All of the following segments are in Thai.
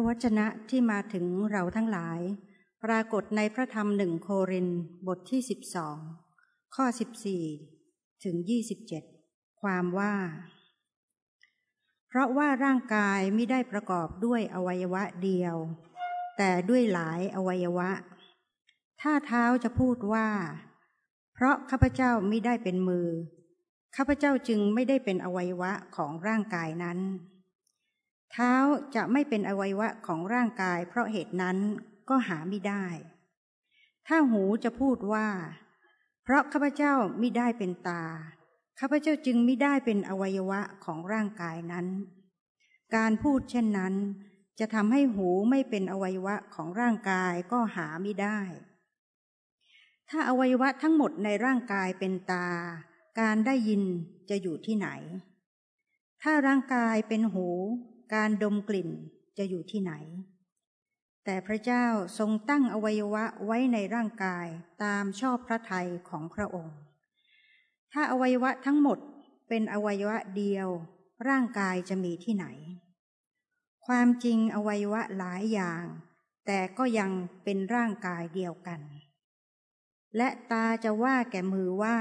ระวจนะที่มาถึงเราทั้งหลาย ปรากฏในพระธรรมหนึ่งโครินบทที่สิบสองข้อสิบสี่ถึงยี่สิบเจ็ดความว่า เพราะว่าร่างกายไม่ได้ประกอบด้วยอวัยวะเดียว แต่ด้วยหลายอวัยวะ ถ้าเท้าจะพูดว่า เพราะข้าพเจ้าไม่ได้เป็นมือ ข้าพเจ้าจึงไม่ได้เป็นอวัยวะของร่างกายนั้น เท้าจะไม่เป็นอวัยวะของร่างกาย เพราะเหตุนั้นก็หาไม่ได้ ถ้าหูจะพูดว่า เพราะข้าพเจ้าไม่ได้เป็นตา ข้าพเจ้าจึงไม่ได้เป็นอวัยวะของร่างกายนั้น การพูดเช่นนั้น จะทำให้หูไม่เป็นอวัยวะของร่างกายก็หาไม่ได้ ถ้าอวัยวะทั้งหมดในร่างกายเป็นตา การได้ยินจะอยู่ที่ไหน ถ้าร่างกายเป็นหู การดมกลิ่นจะอยู่ที่ไหน แต่พระเจ้าทรงตั้งอวัยวะไว้ในร่างกายตามชอบพระทัยของพระองค์ ถ้าอวัยวะทั้งหมดเป็นอวัยวะเดียว ร่างกายจะมีที่ไหน ความจริงอวัยวะหลายอย่าง แต่ก็ยังเป็นร่างกายเดียวกัน และตาจะว่าแก่มือว่า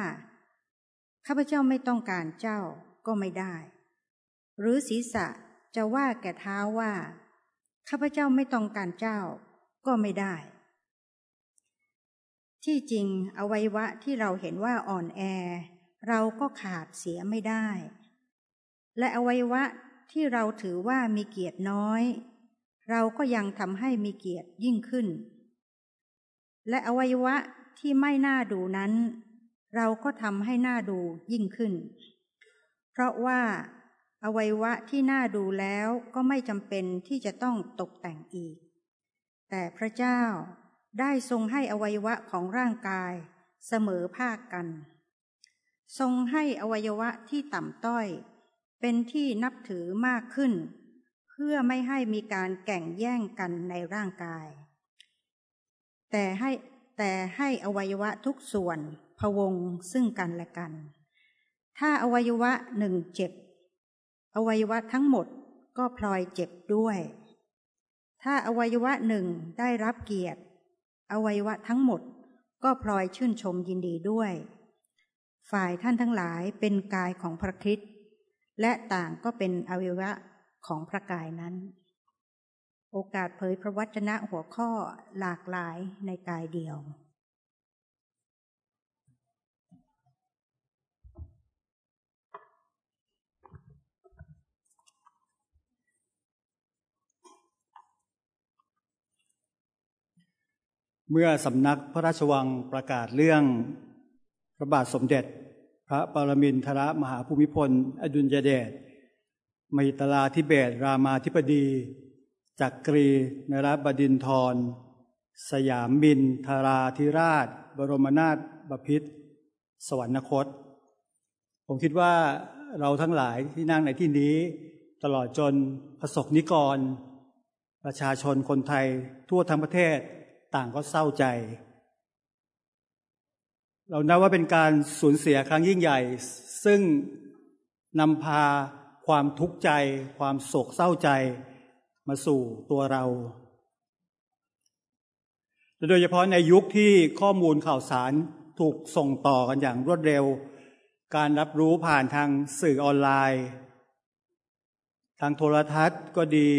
ข้าพเจ้าไม่ต้องการเจ้าก็ไม่ได้ หรือศีรษะ จะว่าแก่เท้าว่าข้าพเจ้าไม่ต้องการเจ้าก็ไม่ได้ ที่จริงอวัยวะที่เราเห็นว่าอ่อนแอ เราก็ขาดเสียไม่ได้ และอวัยวะที่เราถือว่ามีเกียรติน้อย เราก็ยังทำให้มีเกียรติยิ่งขึ้น และอวัยวะที่ไม่น่าดูนั้น เราก็ทำให้หน้าดูยิ่งขึ้น เพราะว่า อวัยวะที่น่าดูแล้วก็ไม่จำเป็นที่จะต้องตกแต่งอีก แต่พระเจ้าได้ทรงให้อวัยวะของร่างกายเสมอภาคกัน ทรงให้อวัยวะที่ต่ำต้อย เป็นที่นับถือมากขึ้น เพื่อไม่ให้มีการแข่งแย่งกันในร่างกาย แต่ให้แต่ให้อวัยวะทุกส่วนพวงซึ่งกันและกัน ถ้าอวัยวะหนึ่งเจ็บ อวัยวะทั้งหมดก็พลอยเจ็บด้วย ถ้าอวัยวะหนึ่งได้รับเกียรติ อวัยวะทั้งหมดก็พลอยชื่นชมยินดีด้วย ฝ่ายท่านทั้งหลายเป็นกายของพระคริสต์และต่างก็เป็นอวัยวะของพระกายนั้น โอกาสเผยพระวจนะหัวข้อหลากหลายในกายเดียว เมื่อสำนักพระราชวังประกาศเรื่องพระบาทสมเด็จ พระปรมินทรมหาภูมิพล อดุลยเดชมหิตราธิเบศรามาธิบดีจักกรีนรบดินทร สยามบินทาราธิราช บรมนาถบพิตรสวรรคต ผมคิดว่าเราทั้งหลายที่นั่งในที่นี้ ตลอดจนประสบนิกร ประชาชนคนไทยทั่วทั้งประเทศ ต่างก็เศร้าใจ เรานับว่าเป็นการสูญเสียครั้งยิ่งใหญ่ ซึ่งนำพาความทุกข์ใจ ความโศกเศร้าใจมาสู่ตัวเรา โดยเฉพาะในยุคที่ข้อมูลข่าวสารถูกส่งต่อกันอย่างรวดเร็ว การรับรู้ผ่านทางสื่อออนไลน์ ทางโทรทัศน์ก็ดี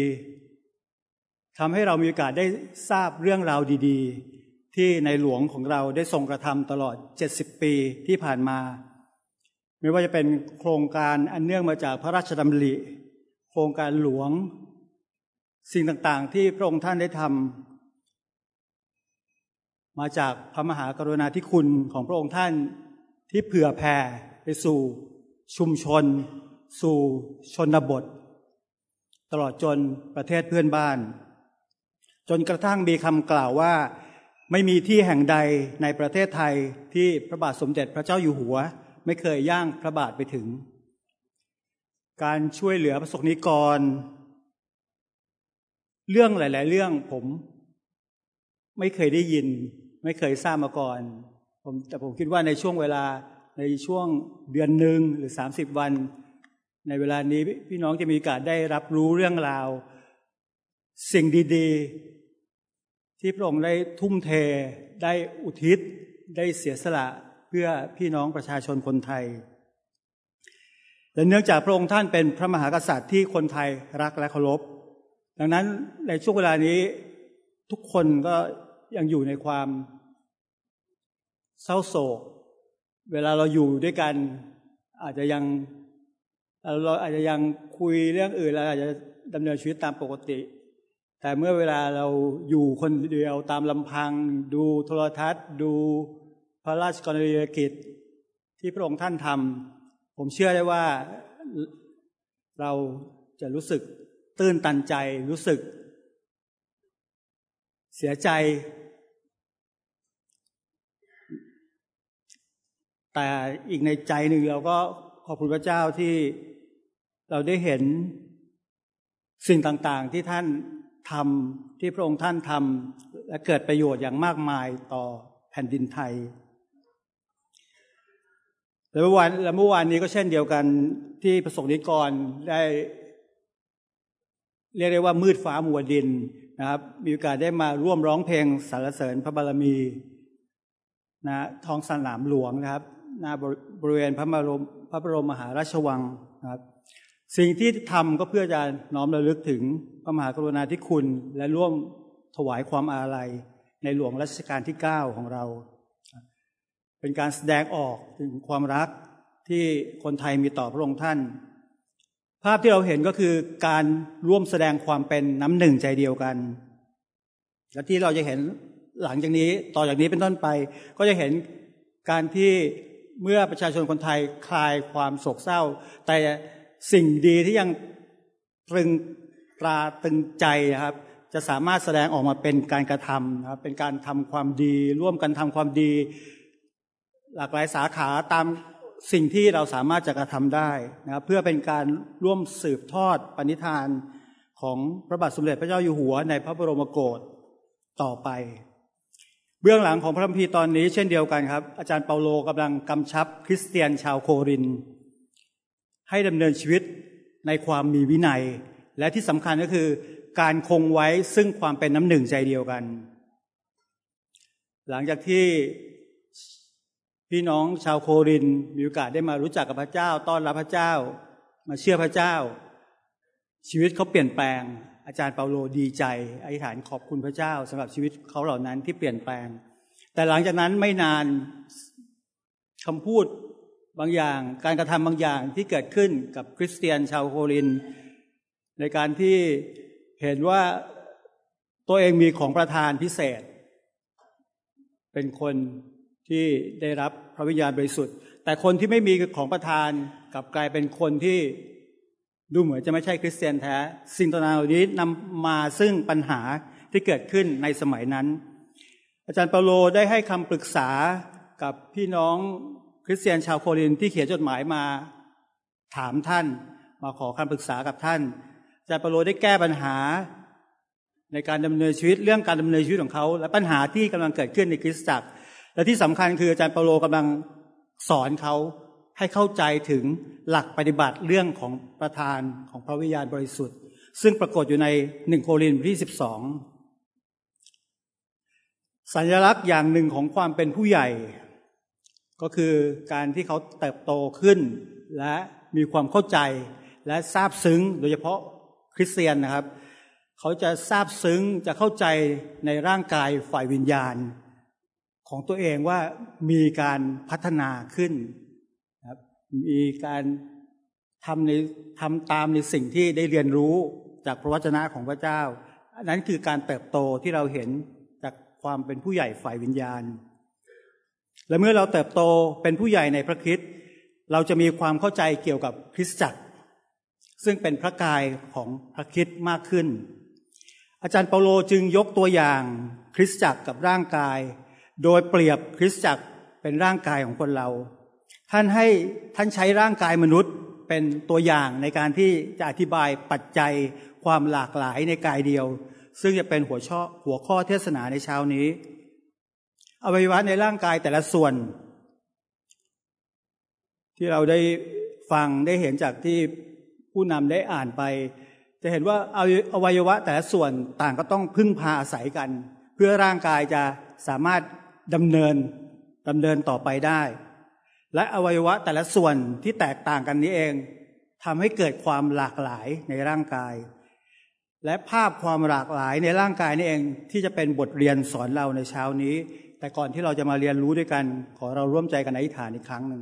ทำให้เรามีโอกาสได้ทราบเรื่องราวดี ๆ ที่ในหลวงของเราได้ทรงกระทำตลอด 70 ปีที่ผ่านมา ไม่ว่าจะเป็นโครงการอันเนื่องมาจากพระราชดำริ โครงการหลวง สิ่งต่างๆ ที่พระองค์ท่านได้ทำมาจากพระมหากรุณาธิคุณของพระองค์ท่านที่เผื่อแผ่ไปสู่ชุมชน สู่ชนบท ตลอดจนประเทศเพื่อนบ้าน จนกระทั่งมีคำกล่าวว่า ไม่มีที่แห่งใดในประเทศไทยที่พระบาทสมเด็จพระเจ้าอยู่หัว ไม่เคยย่างพระบาทไปถึง การช่วยเหลือประสบนิกร เรื่องหลาย ๆ เรื่องผม ไม่เคยได้ยิน ไม่เคยทราบมาก่อนผมแต่ผมคิดว่าในช่วงเวลาในช่วงเดือนหนึ่งหรือสามสิบวัน ในเวลานี้พี่น้องจะมีโอกาสได้รับรู้เรื่องราว สิ่งดีๆ ที่พระองค์ได้ทุ่มเท ได้อุทิศ ได้เสียสละเพื่อพี่น้องประชาชนคนไทย และเนื่องจากพระองค์ท่านเป็นพระมหากษัตริย์ที่คนไทยรักและเคารพ ดังนั้นในช่วงเวลานี้ทุกคนก็ยังอยู่ในความเศร้าโศก เวลาเราอยู่ด้วยกัน อาจจะยังเราอาจจะยังคุยเรื่องอื่นเราอาจจะดำเนินชีวิตตามปกติ แต่เมื่อเวลาเราอยู่คนเดียวตามลำพัง ดูโทรทัศน์ ดูพระราชกรณียกิจที่พระองค์ท่านทำผมเชื่อได้ว่าเราจะรู้สึกตื้นตันใจรู้สึก เสียใจ แต่อีกในใจหนึ่งเราก็ขอบคุณพระเจ้าที่เราได้เห็นสิ่งต่างๆที่ท่าน ทำที่พระองค์ท่านทำและเกิดประโยชน์อย่างมากมายต่อแผ่นดินไทยและเมื่อวานและเมื่อวานนี้ก็เช่นเดียวกันที่ประสงค์นิกรได้เรียกได้ว่ามืดฟ้ามัวดินนะครับ มีโอกาสได้มาร่วมร้องเพลงสรรเสริญพระบารมีนะท้องสนามหลวงนะครับหน้าบริเวณพระบรมพระบรมมหาราชวังนะครับ สิ่งที่ทำก็เพื่อจะน้อมระลึกถึงพระมหากรุณาธิคุณ และร่วมถวายความอาลัยในหลวงรัชกาลที่เก้าของเรา เป็นการแสดงออกถึงความรักที่คนไทยมีต่อพระองค์ท่าน ภาพที่เราเห็นก็คือการร่วมแสดงความเป็นน้ำหนึ่งใจเดียวกัน และที่เราจะเห็นหลังจากนี้ต่อจากนี้เป็นต้นไป ก็จะเห็นการที่เมื่อประชาชนคนไทยคลายความโศกเศร้าแต่ สิ่งดีที่ยังตรึงตราตึงใจนะครับ จะสามารถแสดงออกมาเป็นการกระทำนะครับ เป็นการทำความดี ร่วมกันทำความดี หลากหลายสาขาตามสิ่งที่เราสามารถจะกระทำได้นะครับ เพื่อเป็นการร่วมสืบทอดปณิธานของพระบาทสมเด็จพระเจ้าอยู่หัวในพระบรมโกศต่อไป เบื้องหลังของพระคัมภีร์ตอนนี้เช่นเดียวกันครับ อาจารย์เปาโลกำลังกำชับคริสเตียนชาวโคริน ให้ดำเนินชีวิตในความมีวินัย และที่สำคัญก็คือ การคงไว้ซึ่งความเป็นน้ำหนึ่งใจเดียวกัน หลังจากที่พี่น้องชาวโครินมีโอกาสได้มารู้จักกับพระเจ้า ต้อนรับพระเจ้า มาเชื่อพระเจ้า ชีวิตเขาเปลี่ยนแปลง อาจารย์เปาโลดีใจอธิษฐานขอบคุณพระเจ้าสำหรับชีวิตเขาเหล่านั้นที่เปลี่ยนแปลง แต่หลังจากนั้นไม่นานคำพูด บางอย่างการกระทำบางอย่างที่เกิดขึ้นกับคริสเตียนชาวโคริน ในการที่เห็นว่าตัวเองมีของประทานพิเศษ เป็นคนที่ได้รับพระวิญญาณบริสุทธิ์ แต่คนที่ไม่มีของประทานกลับกลายเป็นคนที่ดูเหมือนจะไม่ใช่คริสเตียนแท้ สิ่งต่างๆเหล่านี้นำมาซึ่งปัญหาที่เกิดขึ้นในสมัยนั้น อาจารย์เปาโลได้ให้คำปรึกษากับพี่น้อง คริสเตียนชาวโครินที่เขียนจดหมายมาถามท่าน มาขอคำปรึกษากับท่านอาจารย์เปโลได้แก้ปัญหา ในการดำเนินชีวิตเรื่องการดำเนินชีวิตของเขา และปัญหาที่กำลังเกิดขึ้นในคริสตจักร และที่สำคัญคืออาจารย์เปาโลกำลังสอนเขาให้เข้าใจถึงหลักปฏิบัติเรื่องของประธานของพระวิญญาณบริสุทธิ์ ซึ่งปรากฏอยู่ในหนึ่งโครินธ์ที่สิบสองสัญลักษณ์อย่างหนึ่งของความเป็นผู้ใหญ่ ก็คือการที่เขาเติบโตขึ้น และมีความเข้าใจและซาบซึ้งโดยเฉพาะคริสเตียนนะครับ เขาจะซาบซึ้งจะเข้าใจในร่างกายฝ่ายวิญญาณ ของตัวเองว่ามีการพัฒนาขึ้นครับมีการทำในทำตามในสิ่งที่ได้เรียนรู้จากพระวจนะของพระเจ้า อันนั้นคือการเติบโตที่เราเห็นจากความเป็นผู้ใหญ่ฝ่ายวิญญาณ และเมื่อเราเติบโตเป็นผู้ใหญ่ในพระคิดเราจะมีความเข้าใจเกี่ยวกับคริสตจักร ซึ่งเป็นพระกายของพระคิดมากขึ้น อาจารย์เปาโลจึงยกตัวอย่างคริสตจักรกับร่างกาย โดยเปรียบคริสตจักรเป็นร่างกายของคนเรา ท่านให้ท่านใช้ร่างกายมนุษย์เป็นตัวอย่างในการที่จะอธิบายปัจจัยความหลากหลายในกายเดียว ซึ่งจะเป็นหัวช่อหัวข้อเทศนาในเช้านี้ อวัยวะในร่างกายแต่ละส่วน ที่เราได้ฟังได้เห็นจากที่ผู้นำได้อ่านไป จะเห็นว่าอวัยวะแต่ละส่วนต่างก็ต้องพึ่งพาอาศัยกัน เพื่อร่างกายจะสามารถดำเนินดำเนินต่อไปได้ และอวัยวะแต่ละส่วนที่แตกต่างกันนี้เองทำให้เกิดความหลากหลายในร่างกาย และภาพความหลากหลายในร่างกายนี่เองที่จะเป็นบทเรียนสอนเราในเช้านี้ แต่ก่อนที่เราจะมาเรียนรู้ด้วยกัน ขอเราร่วมใจกันอธิษฐานอีกครั้งหนึ่ง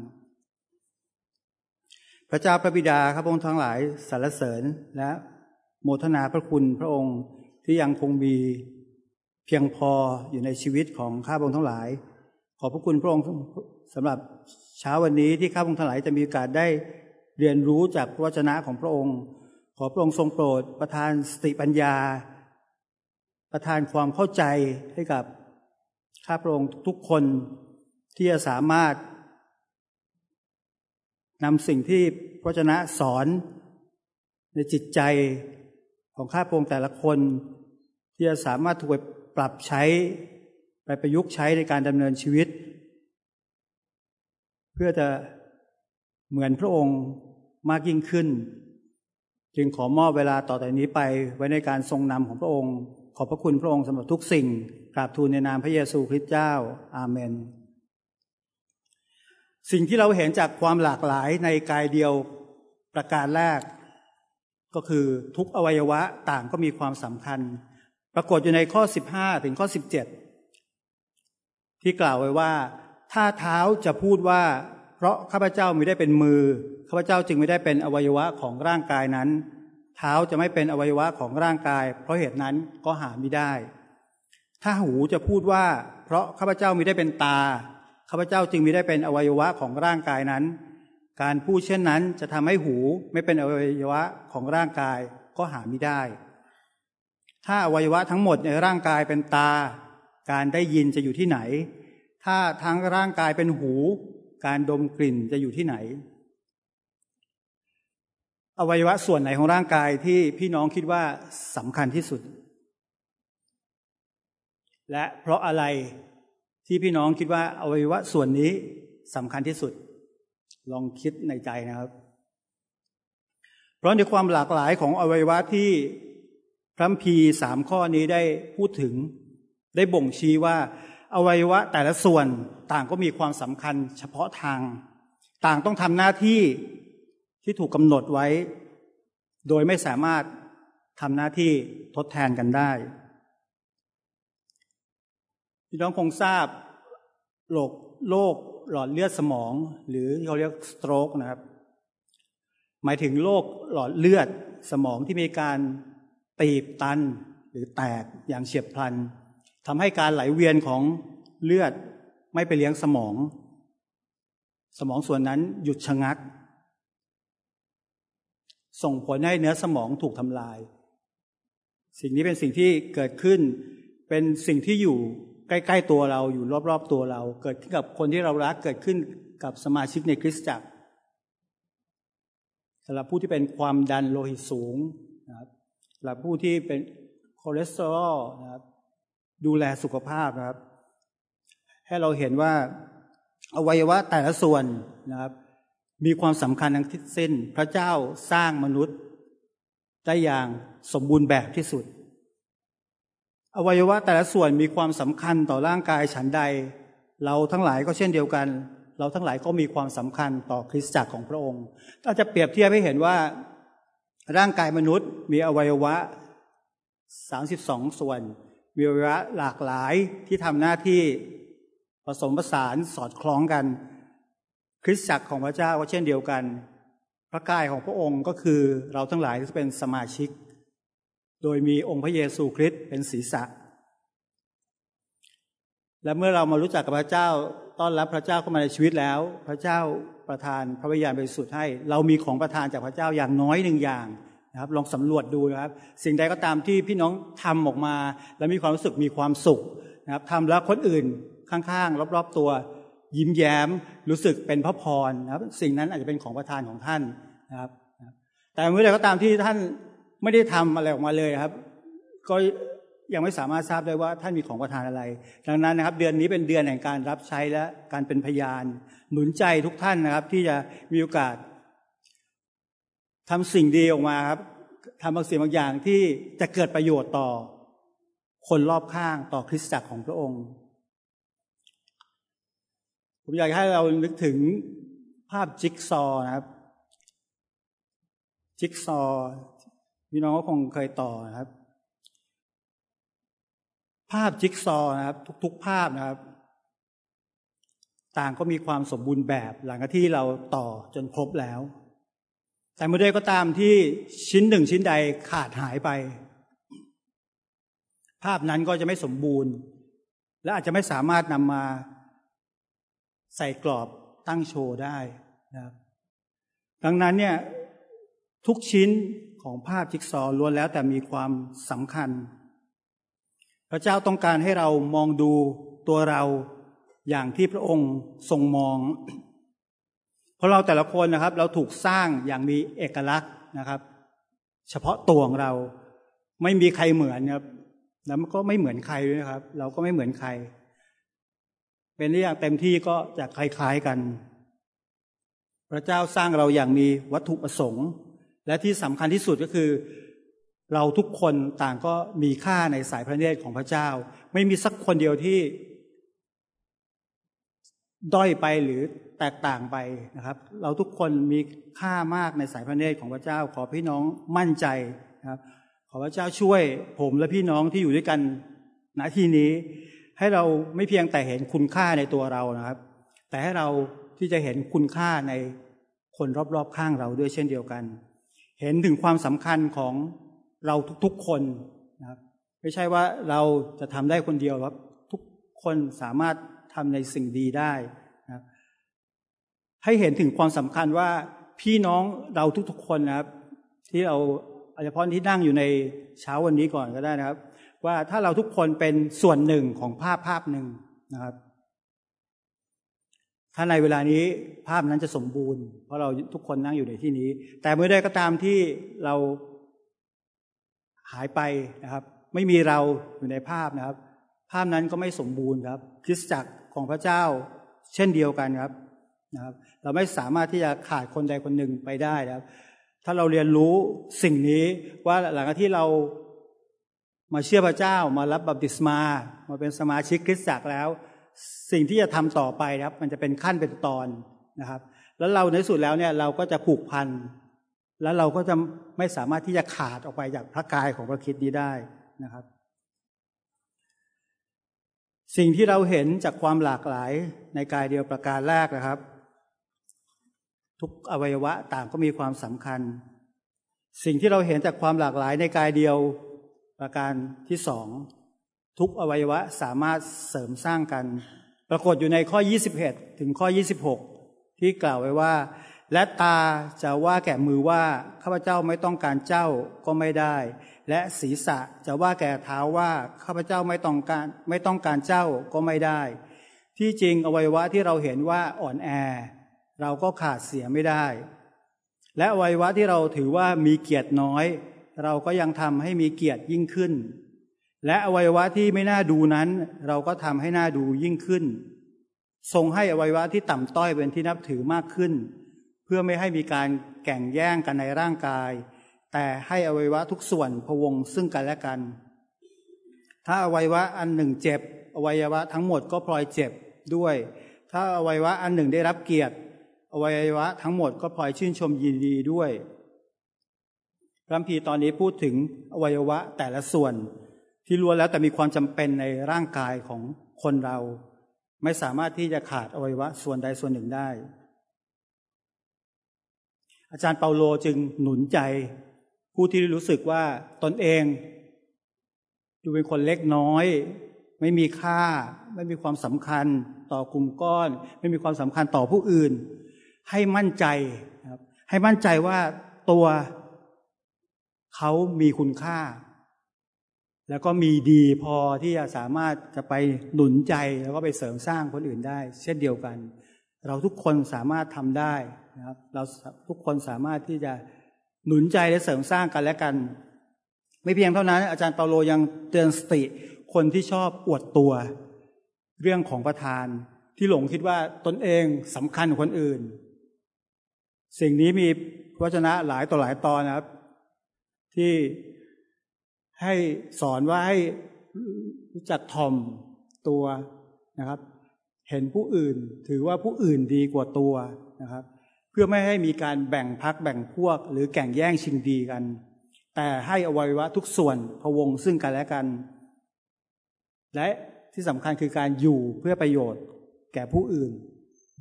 พระเจ้าพระบิดาครับองค์ทั้งหลายสรรเสริญและโมทนาพระคุณพระองค์ที่ยังคงมีเพียงพออยู่ในชีวิตของข้าพระองค์ทั้งหลาย ขอพระคุณพระองค์สำหรับเช้าวันนี้ที่ข้าพระองค์ทั้งหลายจะมีโอกาสได้เรียนรู้จากพระวจนะของพระองค์ ขอพระองค์ทรงโปรดประทานสติปัญญา ประทานความเข้าใจให้กับ ข้าพระองค์ทุกคนที่จะสามารถนำสิ่งที่พระวจนะสอนในจิตใจของข้าพระองค์แต่ละคน ที่จะสามารถถูกปรับใช้ไปประยุกต์ใช้ในการดำเนินชีวิต เพื่อจะเหมือนพระองค์มากยิ่งขึ้น จึงขอมอบเวลาต่อแต่นี้ไปไว้ในการทรงนำของพระองค์ ขอบพระคุณพระองค์สำหรับทุกสิ่ง กราบทูลในนามพระเยซูคริสต์เจ้า อาเมน สิ่งที่เราเห็นจากความหลากหลายในกายเดียวประการแรก ก็คือทุกอวัยวะต่างก็มีความสำคัญ ปรากฏอยู่ในข้อ 15 ถึงข้อ 17 ที่กล่าวไว้ว่า ถ้าเท้าจะพูดว่า เพราะข้าพเจ้าไม่ได้เป็นมือข้าพเจ้าจึงไม่ได้เป็นอวัยวะของร่างกายนั้น เท้าจะไม่เป็นอวัยวะของร่างกาย เพราะเหตุนั้นก็หาไม่ได้ ถ้าหูจะพูดว่า เพราะข้าพเจ้าม่ได้เป็นตาข้าพเจ้าจึงม่ได้เป็นอวัยวะของร่างกายนั้น การพูดเช่นนั้นจะทำให้หูไม่เป็นอวัยวะของร่างกายก็หาไม่ได้ ถ้าอวัยวะทั้งหมดในร่างกายเป็นตา การได้ยินจะอยู่ที่ไหน ถ้าทั้งร่างกายเป็นหู การดมกลิ่นจะอยู่ที่ไหน อวัยวะส่วนไหนของร่างกายที่พี่น้องคิดว่าสำคัญที่สุด และเพราะอะไรที่พี่น้องคิดว่าอวัยวะส่วนนี้สำคัญที่สุด ลองคิดในใจนะครับ เพราะในความหลากหลายของอวัยวะที่พระพีสามข้อนี้ได้พูดถึง ได้บ่งชี้ว่า อวัยวะแต่ละส่วนต่างก็มีความสำคัญเฉพาะทาง ต่างต้องทำหน้าที่ ที่ถูกกำหนดไว้ โดยไม่สามารถทำหน้าที่ทดแทนกันได้พี่น้องคงทราบโรคโรคหลอดเลือดสมอง หรือเขาเรียกสโตรกนะครับ หมายถึงโรคหลอดเลือดสมองที่มีการตีบตันหรือแตกอย่างเฉียบพลันทำให้การไหลเวียนของเลือดไม่ไปเลี้ยงสมอง สมองส่วนนั้นหยุดชะงัก ส่งผลให้เนื้อสมองถูกทำลาย สิ่งนี้เป็นสิ่งที่เกิดขึ้น เป็นสิ่งที่อยู่ใกล้ ๆ ตัวเราอยู่รอบๆตัวเรา เกิดขึ้นกับคนที่เรารักเกิดขึ้นกับสมาชิกในคริสตจักรสำหรับผู้ที่เป็นความดันโลหิตสูงนะครับสำหรับผู้ที่เป็นคอเลสเตอรอลนะครับ ดูแลสุขภาพนะครับ ให้เราเห็นว่าอวัยวะแต่ละส่วนนะครับ มีความสำคัญทั้งสิ้น พระเจ้าสร้างมนุษย์ ได้อย่างสมบูรณ์แบบที่สุด อวัยวะแต่ละส่วนมีความสำคัญต่อร่างกายฉันใด เราทั้งหลายก็เช่นเดียวกัน เราทั้งหลายก็มีความสำคัญต่อคริสตจักรของพระองค์ ถ้าจะเปรียบเทียบให้เห็นว่า ร่างกายมนุษย์ มีอวัยวะสามสิบสองส่วน มีอวัยวะหลากหลายที่ทำหน้าที่ผสมผสานสอดคล้องกัน คริสตจักรของพระเจ้าก็เช่นเดียวกัน พระกายของพระองค์ก็คือเราทั้งหลายที่เป็นสมาชิก โดยมีองค์พระเยซูคริสต์เป็นศีรษะ และเมื่อเรามารู้จักกับพระเจ้าต้อนรับพระเจ้าเข้ามาในชีวิตแล้ว พระเจ้าประทานพระวิญญาณบริสุทธิ์ให้ เรามีของประทานจากพระเจ้าอย่างน้อยหนึ่งอย่างนะครับลองสำรวจดูนะครับ สิ่งใดก็ตามที่พี่น้องทำออกมา แล้วมีความรู้สึกมีความสุขนะครับทำแล้วคนอื่นข้างๆ รอบๆตัว ยิ้มแย้มรู้สึกเป็นพระพรนะครับ สิ่งนั้นอาจจะเป็นของประทานของท่านนะครับ แต่เมื่อใดก็ตามที่ท่านไม่ได้ทำอะไรออกมาเลยครับ ก็ยังไม่สามารถทราบได้ว่าท่านมีของประทานอะไร ดังนั้นนะครับ เดือนนี้เป็นเดือนแห่งการรับใช้และการเป็นพยาน หนุนใจทุกท่านนะครับ ที่จะมีโอกาสทำสิ่งดีออกมาครับทำบางสิ่งบางอย่างที่จะเกิดประโยชน์ต่อ คนรอบข้างต่อคริสตจักรของพระองค์ ผมอยากให้เรานึกถึงภาพจิ๊กซอนะครับ จิ๊กซอพี่น้องก็คงเคยต่อนะครับ ภาพจิ๊กซอนะครับ ทุก ๆ ภาพนะครับ ต่างก็มีความสมบูรณ์แบบหลังจากที่เราต่อจนครบแล้ว แต่เมื่อใดก็ตามที่ชิ้นหนึ่งชิ้นใดขาดหายไป ภาพนั้นก็จะไม่สมบูรณ์ และอาจจะไม่สามารถนำมา ใส่กรอบตั้งโชว์ได้นะครับ ดังนั้นเนี่ยทุกชิ้นของภาพจิ๊กซอล้วนแล้วแต่มีความสำคัญ พระเจ้าต้องการให้เรามองดูตัวเราอย่างที่พระองค์ทรงมอง เพราะเราแต่ละคนนะครับ เราถูกสร้างอย่างมีเอกลักษณ์นะครับ เฉพาะตัวของเราไม่มีใครเหมือนครับแล้วก็ไม่เหมือนใครด้วยนะครับ เราก็ไม่เหมือนใคร เป็นอย่างเต็มที่ก็จะคล้ายๆกัน พระเจ้าสร้างเราอย่างมีวัตถุประสงค์ และที่สำคัญที่สุดก็คือ เราทุกคนต่างก็มีค่าในสายพระเนตรของพระเจ้า ไม่มีสักคนเดียวที่ ด้อยไปหรือแตกต่างไปนะครับ เราทุกคนมีค่ามากในสายพระเนตรของพระเจ้า ขอพี่น้องมั่นใจนะครับ ขอพระเจ้าช่วยผมและพี่น้องที่อยู่ด้วยกันณที่นี้ ให้เราไม่เพียงแต่เห็นคุณค่าในตัวเรานะครับ แต่ให้เราที่จะเห็นคุณค่าในคนรอบๆข้างเราด้วยเช่นเดียวกัน เห็นถึงความสำคัญของเราทุกๆคนนะครับไม่ใช่ว่าเราจะทำได้คนเดียวครับทุกคนสามารถทำในสิ่งดีได้นะครับให้เห็นถึงความสำคัญว่าพี่น้องเราทุกๆคนนะครับ ที่เราอาจจะพาะที่นั่งอยู่ในเช้าวันนี้ก่อนก็ได้นะครับ ว่าถ้าเราทุกคนเป็นส่วนหนึ่งของภาพภาพหนึ่งนะครับ ถ้าในเวลานี้ภาพนั้นจะสมบูรณ์ เพราะเราทุกคนนั่งอยู่ในที่นี้ แต่เมื่อใดก็ตามที่เราหายไปนะครับ ไม่มีเราอยู่ในภาพนะครับ ภาพนั้นก็ไม่สมบูรณ์ครับ คริสตจักรของพระเจ้าเช่นเดียวกันครับนะครับ เราไม่สามารถที่จะขาดคนใดคนหนึ่งไปได้นะครับ ถ้าเราเรียนรู้สิ่งนี้ว่าหลังจากที่เรา มาเชื่อพระเจ้ามารับบัพติศมา มาเป็นสมาชิกคริสตจักรแล้ว สิ่งที่จะทำต่อไปครับ มันจะเป็นขั้นเป็นตอนนะครับ แล้วเราในสุดแล้วเนี่ยเราก็จะผูกพันแล้วเราก็จะไม่สามารถที่จะขาดออกไปจากพระกายของพระคิดนี้ได้นะครับ สิ่งที่เราเห็นจากความหลากหลายในกายเดียวประการแรกนะครับ ทุกอวัยวะต่างก็มีความสำคัญ สิ่งที่เราเห็นจากความหลากหลายในกายเดียว ประการที่สองทุกอวัยวะสามารถเสริมสร้างกัน ปรากฏอยู่ในข้อ 21 ถึงข้อ 26 ที่กล่าวไว้ว่า และตาจะว่าแก่มือว่าข้าพเจ้าไม่ต้องการเจ้าก็ไม่ได้ และศีรษะจะว่าแก่เท้าว่าข้าพเจ้าไม่ต้องการไม่ต้องการเจ้าก็ไม่ได้ ที่จริงอวัยวะที่เราเห็นว่าอ่อนแอ เราก็ขาดเสียไม่ได้ และอวัยวะที่เราถือว่ามีเกียรติน้อย เราก็ยังทำให้มีเกียรติยิ่งขึ้น และอวัยวะที่ไม่น่าดูนั้น เราก็ทำให้น่าดูยิ่งขึ้น ทรงให้อวัยวะที่ต่ำต้อยเป็นที่นับถือมากขึ้น เพื่อไม่ให้มีการแข่งแย่งกันในร่างกาย แต่ให้อวัยวะทุกส่วนพวงซึ่งกันและกัน ถ้าอวัยวะอันหนึ่งเจ็บ อวัยวะทั้งหมดก็พลอยเจ็บด้วย ถ้าอวัยวะอันหนึ่งได้รับเกียรติ อวัยวะทั้งหมดก็พลอยชื่นชมยินดีด้วย พระพีตอนนี้พูดถึงอวัยวะแต่ละส่วน ที่ล้วนแล้วแต่มีความจำเป็นในร่างกายของคนเรา ไม่สามารถที่จะขาดอวัยวะส่วนใดส่วนหนึ่งได้ อาจารย์เปาโลจึงหนุนใจ ผู้ที่รู้สึกว่าตนเองดูเป็นคนเล็กน้อย ไม่มีค่า ไม่มีความสำคัญต่อกลุ่มก้อน ไม่มีความสำคัญต่อผู้อื่น ให้มั่นใจครับให้มั่นใจว่าตัว เขามีคุณค่า แล้วก็มีดีพอที่จะสามารถจะไปหนุนใจแล้วก็ไปเสริมสร้างคนอื่นได้ เช่นเดียวกัน เราทุกคนสามารถทำได้นะครับ เราทุกคนสามารถที่จะหนุนใจและเสริมสร้างกันและกัน ไม่เพียงเท่านั้น อาจารย์เปาโลยังเตือนสติคนที่ชอบอวดตัว เรื่องของประธานที่หลงคิดว่าตนเองสำคัญกว่าคนอื่น สิ่งนี้มีพระชนะหลายต่อหลายตอนนะครับ ที่ให้สอนว่าให้รู้จักทอมตัวนะครับ เห็นผู้อื่นถือว่าผู้อื่นดีกว่าตัวนะครับ เพื่อไม่ให้มีการแบ่งพักแบ่งพวก หรือแข่งแย่งชิงดีกัน แต่ให้อวัยวะทุกส่วนพวงซึ่งกันและกัน และที่สำคัญคือการอยู่เพื่อประโยชน์ แก่ผู้อื่น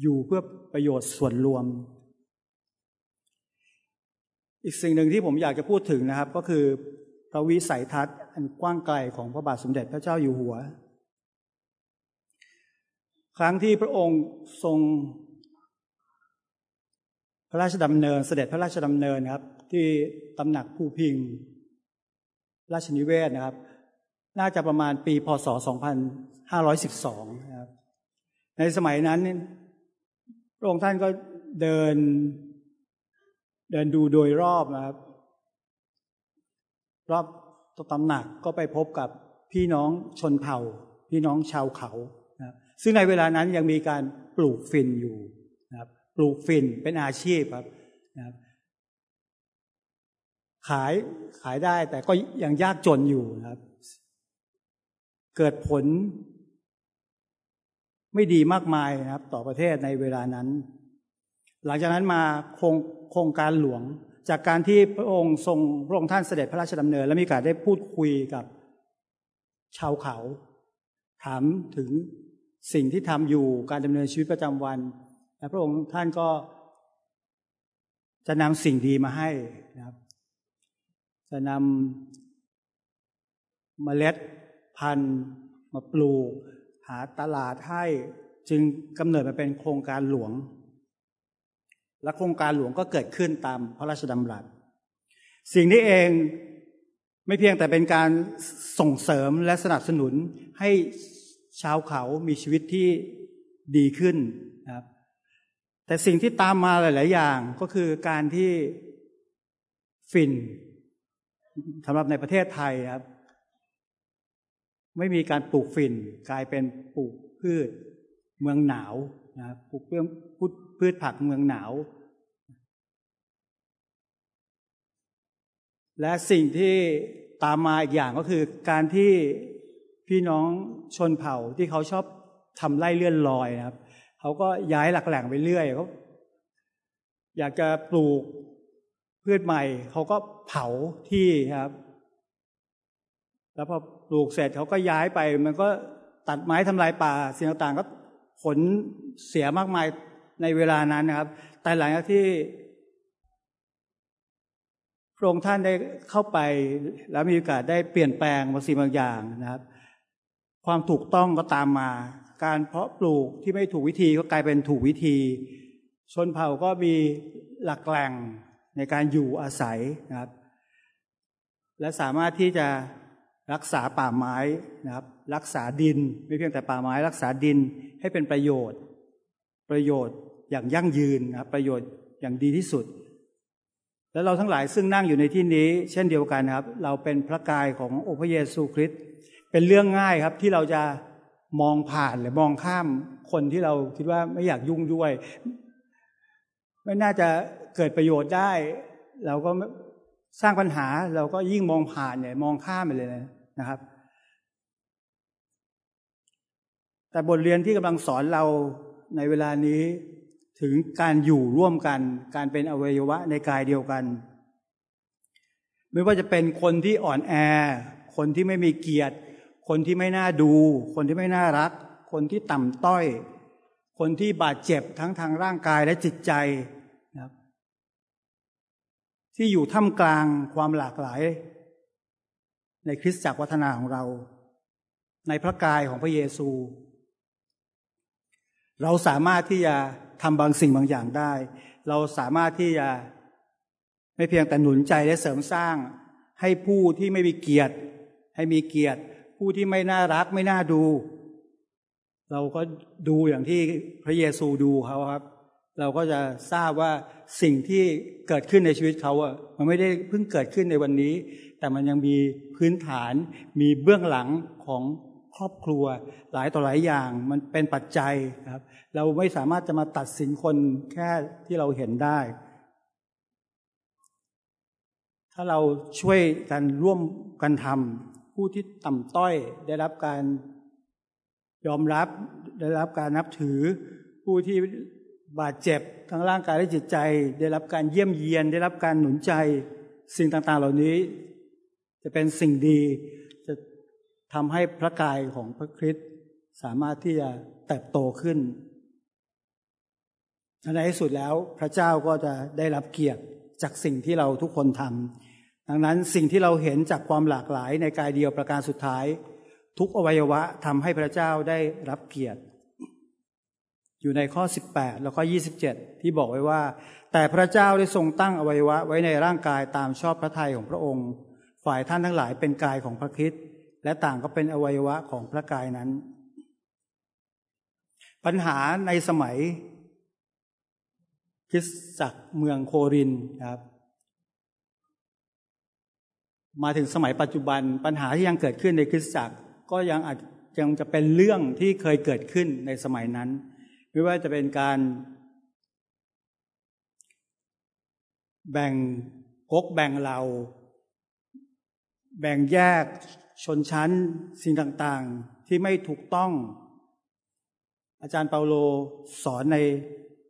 อยู่เพื่อประโยชน์ส่วนรวม อีกสิ่งหนึ่งที่ผมอยากจะพูดถึงนะครับ ก็คือพระวิสัยทัศน์อันกว้างไกลของพระบาทสมเด็จพระเจ้าอยู่หัว ครั้งที่พระองค์ทรง พระราชดำเนินเสด็จพระราชดำเนินครับ ที่ตำหนักภูพิง ราชนิเวศนะครับ น่าจะประมาณปีพศ 2512 นะครับ ในสมัยนั้นพระองค์ท่านก็เดิน เดินดูโดยรอบนะครับ รอบตำหนักก็ไปพบกับพี่น้องชนเผ่า พี่น้องชาวเขานะซึ่งในเวลานั้นยังมีการปลูกฟินอยู่นะครับปลูกฟินเป็นอาชีพครับนะครับขายขายได้แต่ก็ยังยากจนอยู่นะครับ เกิดผลไม่ดีมากมายนะครับ ต่อประเทศในเวลานั้น หลังจากนั้นมาโครงโครงการหลวง จากการที่พระองค์ทรงพระองค์ท่านเสด็จพระราชดำเนิน และมีการได้พูดคุยกับชาวเขา ถามถึงสิ่งที่ทำอยู่การดำเนินชีวิตประจำวัน และพระองค์ท่านก็จะนำสิ่งดีมาให้นะครับ จะนำเมล็ดพันธุ์มาปลูก หาตลาดให้จึงกำเนิดมาเป็นโครงการหลวง และโครงการหลวงก็เกิดขึ้นตามพระราชดำรัส สิ่งนี้เองไม่เพียงแต่เป็นการส่งเสริมและสนับสนุนให้ชาวเขามีชีวิตที่ดีขึ้นนะครับแต่สิ่งที่ตามมาหลาย ๆ อย่างก็คือการที่ฟินสำหรับในประเทศไทยครับ ไม่มีการปลูกฟินกลายเป็นปลูกพืชเมืองหนาวนะครับปลูกเพื่อ พืชผักเมืองหนาว และสิ่งที่ตามมาอีกอย่างก็คือการที่พี่น้องชนเผ่าที่เขาชอบทำไร่เลื่อนลอยนะครับ เขาก็ย้ายหลักแหล่งไปเรื่อยเขาอยากจะปลูกพืชใหม่ เขาก็เผาที่ครับ แล้วพอปลูกเสร็จเขาก็ย้ายไป มันก็ตัดไม้ทำลายป่าสิ่งต่างๆก็ผลเสียมากมาย ในเวลานั้นนะครับ แต่หลังจากที่พระองค์ท่านได้เข้าไปแล้วมีโอกาสได้เปลี่ยนแปลงบางสิ่งบางอย่างนะครับ ความถูกต้องก็ตามมา การเพาะปลูกที่ไม่ถูกวิธีก็กลายเป็นถูกวิธี ชนเผ่าก็มีหลักแหล่งในการอยู่อาศัยนะครับ และสามารถที่จะรักษาป่าไม้นะครับ รักษาดิน ไม่เพียงแต่ป่าไม้ รักษาดินให้เป็นประโยชน์ ประโยชน์อย่างยั่งยืนนะครับประโยชน์อย่างดีที่สุด แล้วเราทั้งหลายซึ่งนั่งอยู่ในที่นี้ เช่นเดียวกันครับ เราเป็นพระกายขององค์พระเยซูคริสต์เป็นเรื่องง่ายครับที่เราจะมองผ่านหรือมองข้ามคนที่เราคิดว่าไม่อยากยุ่งด้วย ไม่น่าจะเกิดประโยชน์ได้ เราก็สร้างปัญหาเราก็ยิ่งมองผ่านเนี่ยมองข้ามไปเลยนะครับ แต่บทเรียนที่กำลังสอนเรา ในเวลานี้ถึงการอยู่ร่วมกัน การเป็นอวัยวะในกายเดียวกัน ไม่ว่าจะเป็นคนที่อ่อนแอ คนที่ไม่มีเกียรติ คนที่ไม่น่าดู คนที่ไม่น่ารัก คนที่ต่ำต้อย คนที่บาดเจ็บทั้งทางร่างกายและจิตใจนะครับ ที่อยู่ท่ามกลางความหลากหลาย ในคริสตจักรวัฒนาของเรา ในพระกายของพระเยซู เราสามารถที่จะทำบางสิ่งบางอย่างได้ เราสามารถที่จะไม่เพียงแต่หนุนใจและเสริมสร้าง ให้ผู้ที่ไม่มีเกียรติ ให้มีเกียรติ ผู้ที่ไม่น่ารักไม่น่าดู เราก็ดูอย่างที่พระเยซูดูเขาครับ เราก็จะทราบว่าสิ่งที่เกิดขึ้นในชีวิตเขาอะมันไม่ได้เพิ่งเกิดขึ้นในวันนี้ แต่มันยังมีพื้นฐานมีเบื้องหลังของ ครอบครัวหลายต่อหลายอย่างมันเป็นปัจจัยครับ เราไม่สามารถจะมาตัดสินคนแค่ที่เราเห็นได้ ถ้าเราช่วยกันร่วมกันทำผู้ที่ต่ำต้อยได้รับการยอมรับได้รับการนับถือ ผู้ที่บาดเจ็บทั้งร่างกายและจิตใจ ได้รับการเยี่ยมเยียน ได้รับการหนุนใจ สิ่งต่างๆ เหล่านี้ จะเป็นสิ่งดี ทำให้พระกายของพระคริสต์สามารถที่จะเติบโตขึ้นในที่สุดแล้วพระเจ้าก็จะได้รับเกียรติจากสิ่งที่เราทุกคนทำดังนั้นสิ่งที่เราเห็นจากความหลากหลายในกายเดียวประการสุดท้าย ทุกอวัยวะทำให้พระเจ้าได้รับเกียรติ อยู่ในข้อ 18 แล้วก็ 27 ที่บอกไว้ว่า แต่พระเจ้าได้ทรงตั้งอวัยวะไว้ในร่างกายตามชอบพระทัยของพระองค์ ฝ่ายท่านทั้งหลายเป็นกายของพระคิด และต่างก็เป็นอวัยวะของพระกายนั้น ปัญหาในสมัยคริสจักรเมืองโครินครับ มาถึงสมัยปัจจุบันปัญหาที่ยังเกิดขึ้นในคริสจักรก็ยังอาจยังจะเป็นเรื่องที่เคยเกิดขึ้นในสมัยนั้น ไม่ว่าจะเป็นการแบ่งกกแบ่งเรา แบ่งแยก ชนชั้นสิ่งต่างๆ ที่ไม่ถูกต้อง อาจารย์เปาโลสอนใน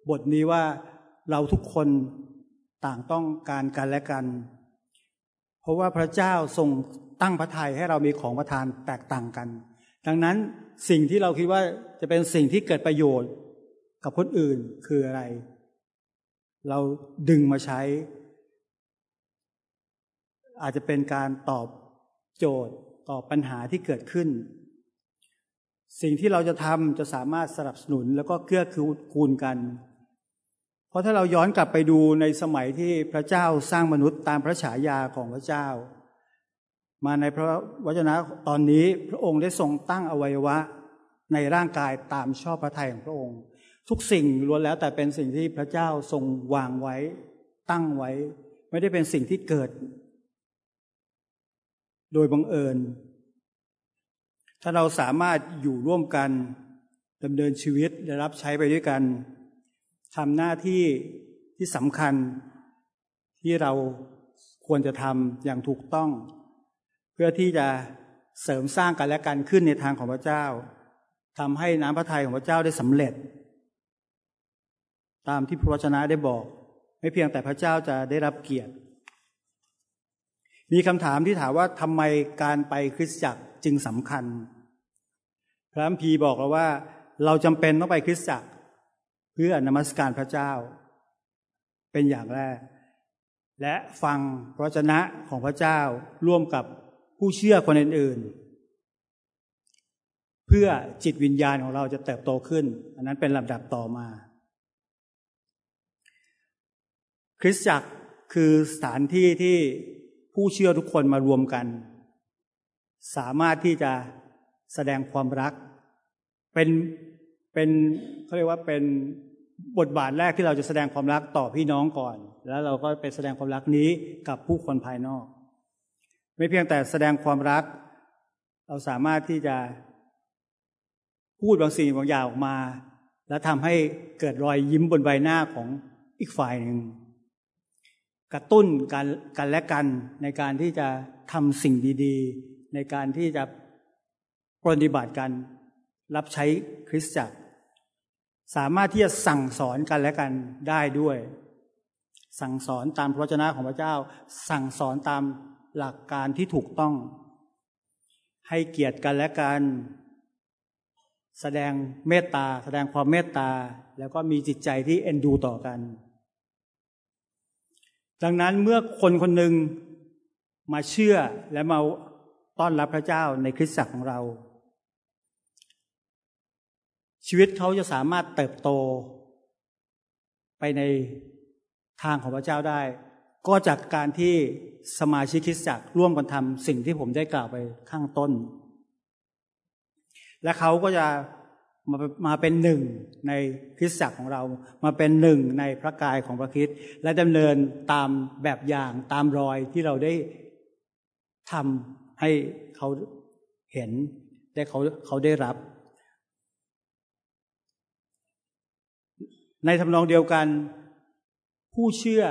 บทนี้ว่าเราทุกคนต่างต้องการกันและกัน เพราะว่าพระเจ้าทรงตั้งพระทัยให้เรามีของประทานแตกต่างกัน ดังนั้นสิ่งที่เราคิดว่าจะเป็นสิ่งที่เกิดประโยชน์กับคนอื่นคืออะไร เราดึงมาใช้ อาจจะเป็นการตอบโจทย์ ต่อปัญหาที่เกิดขึ้น สิ่งที่เราจะทำจะสามารถสนับสนุนแล้วก็เกื้อกูลกัน เพราะถ้าเราย้อนกลับไปดูในสมัยที่พระเจ้าสร้างมนุษย์ตามพระฉายาของพระเจ้า มาในพระวจนะตอนนี้พระองค์ได้ทรงตั้งอวัยวะในร่างกายตามชอบพระทัยของพระองค์ ทุกสิ่งล้วนแล้วแต่เป็นสิ่งที่พระเจ้าทรงวางไว้ ตั้งไว้ ไม่ได้เป็นสิ่งที่เกิด โดยบังเอิญ ถ้าเราสามารถอยู่ร่วมกันดำเนินชีวิตและรับใช้ไปด้วยกันทำหน้าที่ที่สำคัญที่เราควรจะทำอย่างถูกต้อง เพื่อที่จะเสริมสร้างกันและกันขึ้นในทางของพระเจ้าทำให้น้ำพระทัยของพระเจ้าได้สำเร็จ ตามที่พระวจนะได้บอก ไม่เพียงแต่พระเจ้าจะได้รับเกียรติ มีคำถามที่ถามว่าทำไมการไปคริสตจักรจึงสำคัญ พระมพีบอกเราว่า เราจำเป็นต้องไปคริสตจักร เพื่อนมัสการพระเจ้า เป็นอย่างแรก และฟังพระชนะของพระเจ้าร่วมกับผู้เชื่อคนอื่นๆ เพื่อจิตวิญญาณของเราจะเติบโตขึ้น อันนั้นเป็นลำดับต่อมา คริสตจักรคือสถานที่ที่ ผู้เชื่อทุกคนมารวมกัน สามารถที่จะแสดงความรัก เป็นเป็นเขาเรียกว่าเป็นบทบาทแรกที่เราจะแสดงความรักต่อพี่น้องก่อน แล้วเราก็ไปแสดงความรักนี้กับผู้คนภายนอก ไม่เพียงแต่แสดงความรัก เราสามารถที่จะพูดบางสิ่งบางอย่างออกมา แล้วทำให้เกิดรอยยิ้มบนใบหน้าของอีกฝ่ายหนึ่ง กระตุ้นกันกันและกันในการที่จะทำสิ่งดีๆ ในการที่จะปฏิบัติกันรับใช้คริสตจักร สามารถที่จะสั่งสอนกันและกันได้ด้วย สั่งสอนตามพระวจนะของพระเจ้า สั่งสอนตามหลักการที่ถูกต้อง ให้เกียรติกันและกัน แสดงเมตตา แสดงความเมตตา แล้วก็มีจิตใจที่เอ็นดูต่อกัน ดังนั้นเมื่อคนคนหนึ่งมาเชื่อและมาต้อนรับพระเจ้าในคริสตจักรของเรา ชีวิตเขาจะสามารถเติบโต ไปในทางของพระเจ้าได้ ก็จากการที่สมาชิกคริสตจักรร่วมกันทำสิ่งที่ผมได้กล่าวไปข้างต้น และเขาก็จะ มามาเป็นหนึ่งในคริสตจักรของเรา มาเป็นหนึ่งในพระกายของพระคิดและดำเนินตามแบบอย่างตามรอยที่เราได้ทำให้เขาเห็นได้เขาเขาได้รับ ในทำนองเดียวกัน ผู้เชื่อ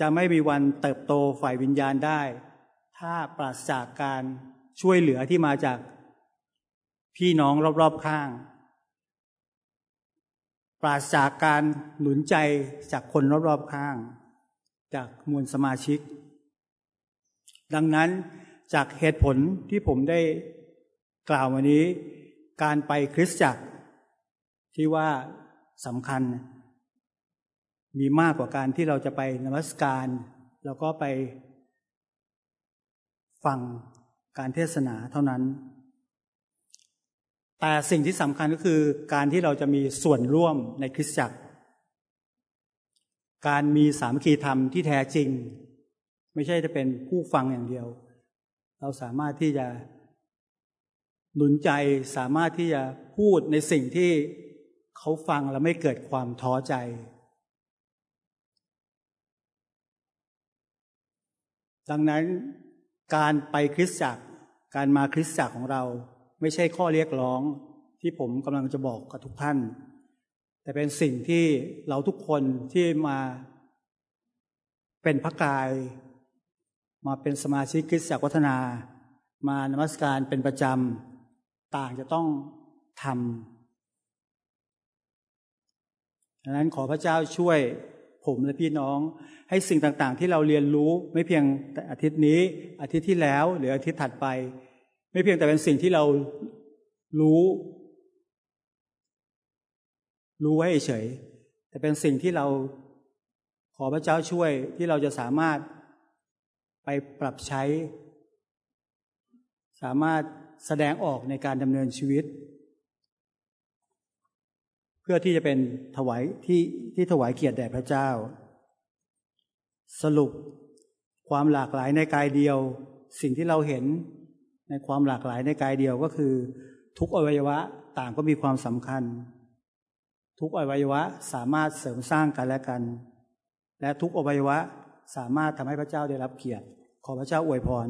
จะไม่มีวันเติบโตฝ่ายวิญญาณได้ ถ้าปราศจากการช่วยเหลือที่มาจากพี่น้องรอบๆข้าง ปราศจากการหนุนใจจากคนรอบๆข้าง จากมวลสมาชิก ดังนั้นจากเหตุผลที่ผมได้กล่าววันนี้ การไปคริสตจักร ที่ว่าสำคัญ มีมากกว่าการที่เราจะไปนมัสการ แล้วก็ไปฟังการเทศนาเท่านั้น แต่สิ่งที่สำคัญก็คือการที่เราจะมีส่วนร่วมในคริสตจักร การมีสามคีธรรมที่แท้จริง ไม่ใช่จะเป็นผู้ฟังอย่างเดียว เราสามารถที่จะหนุนใจสามารถที่จะพูดในสิ่งที่เขาฟังแล้วไม่เกิดความท้อใจ ดังนั้นการไปคริสตจักร การมาคริสตจักรของเรา ไม่ใช่ข้อเรียกร้องที่ผมกำลังจะบอกกับทุกท่าน แต่เป็นสิ่งที่เราทุกคนที่มาเป็นพระกาย มาเป็นสมาชิกคริสตจักรวัฒนา มานมัสการเป็นประจำ ต่างจะต้องทำดังนั้นขอพระเจ้าช่วยผมและพี่น้องให้สิ่งต่างๆ ที่เราเรียนรู้ไม่เพียงแต่อาทิตย์นี้ อาทิตย์ที่แล้ว หรืออาทิตย์ถัดไป ไม่เพียงแต่เป็นสิ่งที่เรารู้ รู้ไว้เฉย แต่เป็นสิ่งที่เราขอพระเจ้าช่วยที่เราจะสามารถไปปรับใช้ สามารถแสดงออกในการดำเนินชีวิต เพื่อที่จะเป็นถวายที่ที่ถวายเกียรติแด่พระเจ้า สรุปความหลากหลายในกายเดียว สิ่งที่เราเห็น ในความหลากหลายในกายเดียวก็คือ ทุกอวัยวะต่างก็มีความสำคัญ ทุกอวัยวะสามารถเสริมสร้างกันและกัน และทุกอวัยวะสามารถทำให้พระเจ้าได้รับเกียรติ ขอพระเจ้าอวยพร